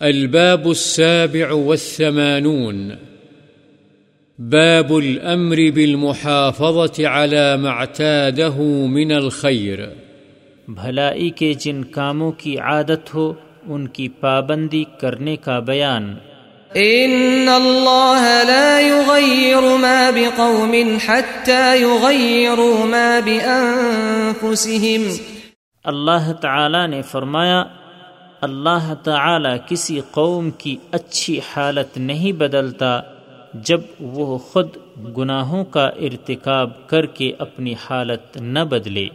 الباب السابع والثمانون. باب الأمر بالمحافظة على ما اعتاده من الخير. بھلائی کے جن کاموں کی عادت ہو ان کی پابندی کرنے کا بیان۔ ان اللہ لا يغير ما بقوم حتى يغيروا ما بانفسهم اللہ تعالی نے فرمایا اللہ تعالی کسی قوم کی اچھی حالت نہیں بدلتا جب وہ خود گناہوں کا ارتکاب کر کے اپنی حالت نہ بدلے۔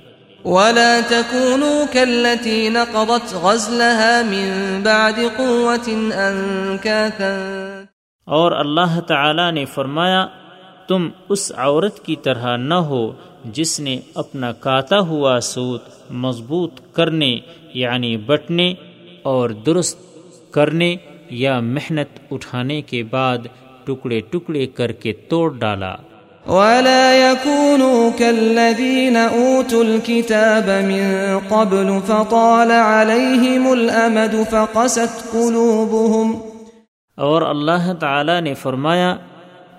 ولا تكونوا كالتي نقضت غزلها من بعد قوة أنكاثا۔ اور اللہ تعالی نے فرمایا تم اس عورت کی طرح نہ ہو جس نے اپنا کاتا ہوا سوت مضبوط کرنے یعنی بٹنے اور درست کرنے یا محنت اٹھانے کے بعد ٹکڑے ٹکڑے کر کے توڑ ڈالا۔ ولا يكونوا كالذين أوتوا الكتاب من قبل فطال عليهم الأمد فقست قلوبهم۔ اور اللہ تعالی نے فرمایا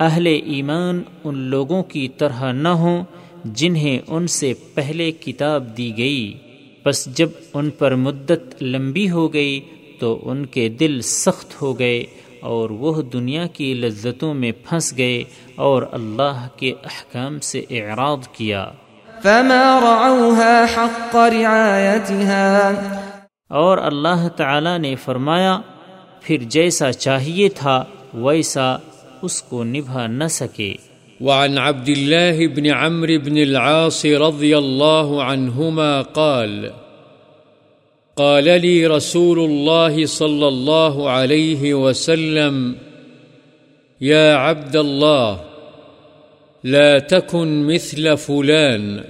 اہل ایمان ان لوگوں کی طرح نہ ہوں جنہیں ان سے پہلے کتاب دی گئی۔ بس جب ان پر مدت لمبی ہو گئی تو ان کے دل سخت ہو گئے اور وہ دنیا کی لذتوں میں پھنس گئے اور اللہ کے احکام سے اعراض کیا۔ فما رعوها حق رعایتها اور اللہ تعالی نے فرمایا پھر جیسا چاہیے تھا ویسا اس کو نبھا نہ سکے۔ وعن عبد الله بن عمرو بن العاص رضي الله عنهما قال قال لي رسول الله صلى الله عليه وسلم، يا عبد الله، لا تكن مثل فلان،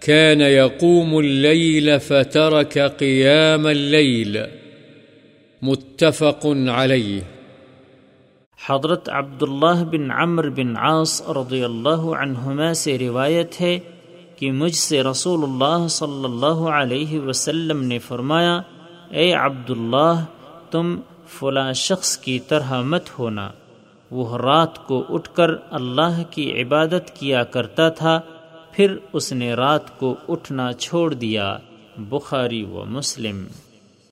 كان يقوم الليل فترك قيام الليل، متفق عليه. حضرت عبداللہ بن عمر بن عاص رضی اللہ عنہما سے روایت ہے کہ مجھ سے رسول اللہ صلی اللہ علیہ وسلم نے فرمایا، اے عبداللہ، تم فلاں شخص کی طرح مت ہونا۔ وہ رات کو اٹھ کر اللہ کی عبادت کیا کرتا تھا، پھر اس نے رات کو اٹھنا چھوڑ دیا۔ بخاری و مسلم۔